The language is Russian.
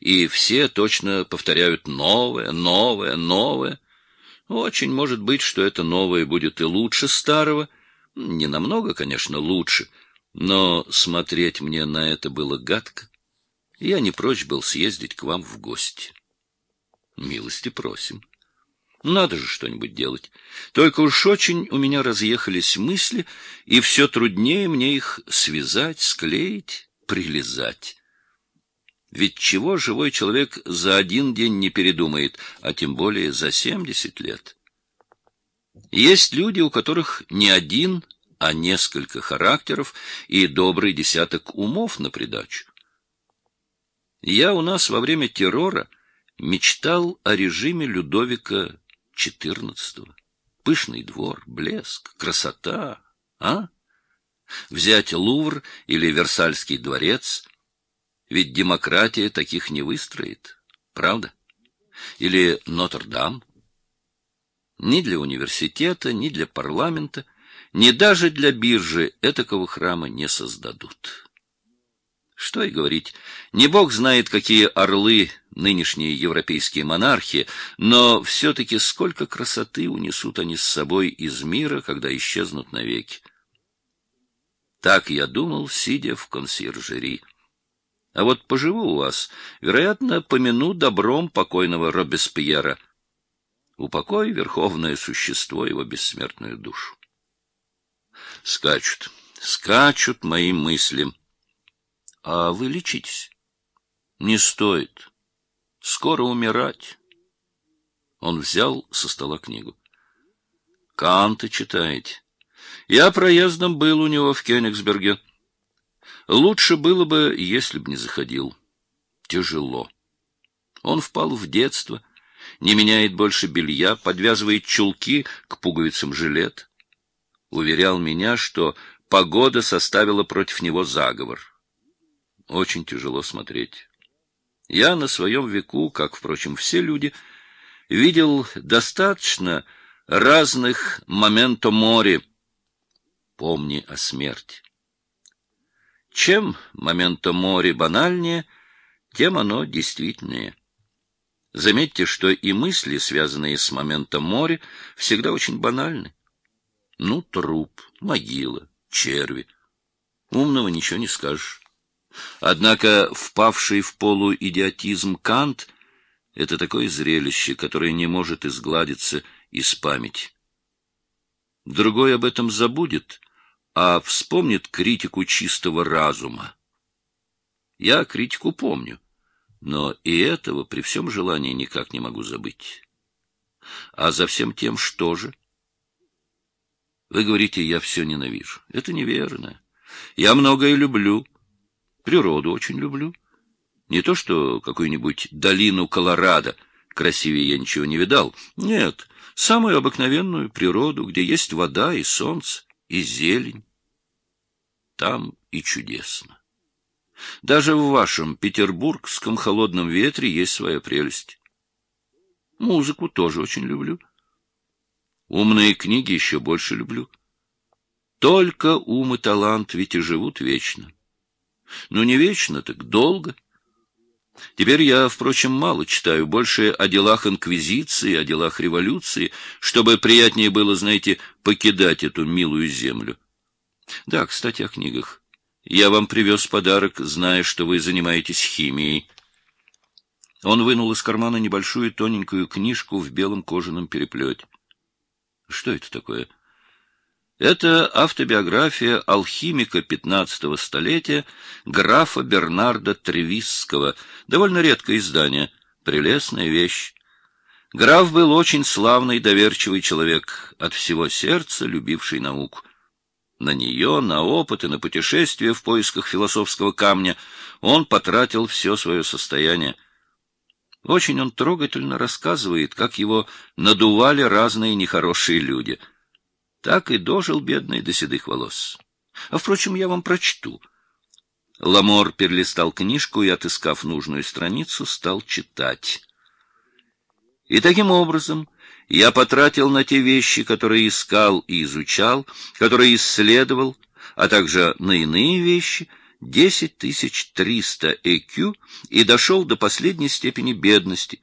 и все точно повторяют новое, новое, новое. Очень может быть, что это новое будет и лучше старого. Не намного, конечно, лучше, но смотреть мне на это было гадко. Я не прочь был съездить к вам в гости. Милости просим. Надо же что-нибудь делать. Только уж очень у меня разъехались мысли, и все труднее мне их связать, склеить, прилезать. Ведь чего живой человек за один день не передумает, а тем более за семьдесят лет? Есть люди, у которых не один, а несколько характеров и добрый десяток умов на придачу. Я у нас во время террора мечтал о режиме Людовика XIV. Пышный двор, блеск, красота, а? Взять Лувр или Версальский дворец — ведь демократия таких не выстроит, правда? Или Нотр-Дам? Ни для университета, ни для парламента, ни даже для биржи этакого храма не создадут. Что и говорить, не бог знает, какие орлы нынешние европейские монархи, но все-таки сколько красоты унесут они с собой из мира, когда исчезнут навеки. Так я думал, сидя в консьержери. А вот поживу у вас, вероятно, помяну добром покойного Робеспьера. Упокой верховное существо его бессмертную душу. Скачут, скачут мои мысли. А вы лечитесь. Не стоит. Скоро умирать. Он взял со стола книгу. Канта читаете. Я проездом был у него в Кёнигсберге. Лучше было бы, если б не заходил. Тяжело. Он впал в детство, не меняет больше белья, подвязывает чулки к пуговицам жилет. Уверял меня, что погода составила против него заговор. Очень тяжело смотреть. Я на своем веку, как, впрочем, все люди, видел достаточно разных моменто море. Помни о смерти. Чем моменто море банальнее, тем оно действительнее. Заметьте, что и мысли, связанные с моментом моря, всегда очень банальны. Ну, труп, могила, черви. Умного ничего не скажешь. Однако впавший в полуидиотизм Кант — это такое зрелище, которое не может изгладиться из памяти. Другой об этом забудет, а вспомнит критику чистого разума. Я критику помню, но и этого при всем желании никак не могу забыть. А за всем тем что же? Вы говорите, я все ненавижу. Это неверно. Я многое люблю. Природу очень люблю. Не то, что какую-нибудь долину Колорадо. Красивее я ничего не видал. Нет, самую обыкновенную природу, где есть вода и солнце, и зелень там и чудесно. Даже в вашем петербургском холодном ветре есть своя прелесть. Музыку тоже очень люблю. Умные книги еще больше люблю. Только ум и талант ведь и живут вечно. Но не вечно, так долго. Теперь я, впрочем, мало читаю, больше о делах инквизиции, о делах революции, чтобы приятнее было, знаете, покидать эту милую землю. Да, кстати, о книгах. Я вам привез подарок, зная, что вы занимаетесь химией. Он вынул из кармана небольшую тоненькую книжку в белом кожаном переплете. Что это такое? Это автобиография алхимика пятнадцатого столетия графа Бернарда Тревисского. Довольно редкое издание. Прелестная вещь. Граф был очень славный, доверчивый человек, от всего сердца любивший науку. На нее, на опыт и на путешествия в поисках философского камня он потратил все свое состояние. Очень он трогательно рассказывает, как его надували разные нехорошие люди. Так и дожил бедный до седых волос. А, впрочем, я вам прочту. Ламор перелистал книжку и, отыскав нужную страницу, стал читать. И таким образом я потратил на те вещи, которые искал и изучал, которые исследовал, а также на иные вещи, 10 тысяч 300 ЭКЮ и дошел до последней степени бедности,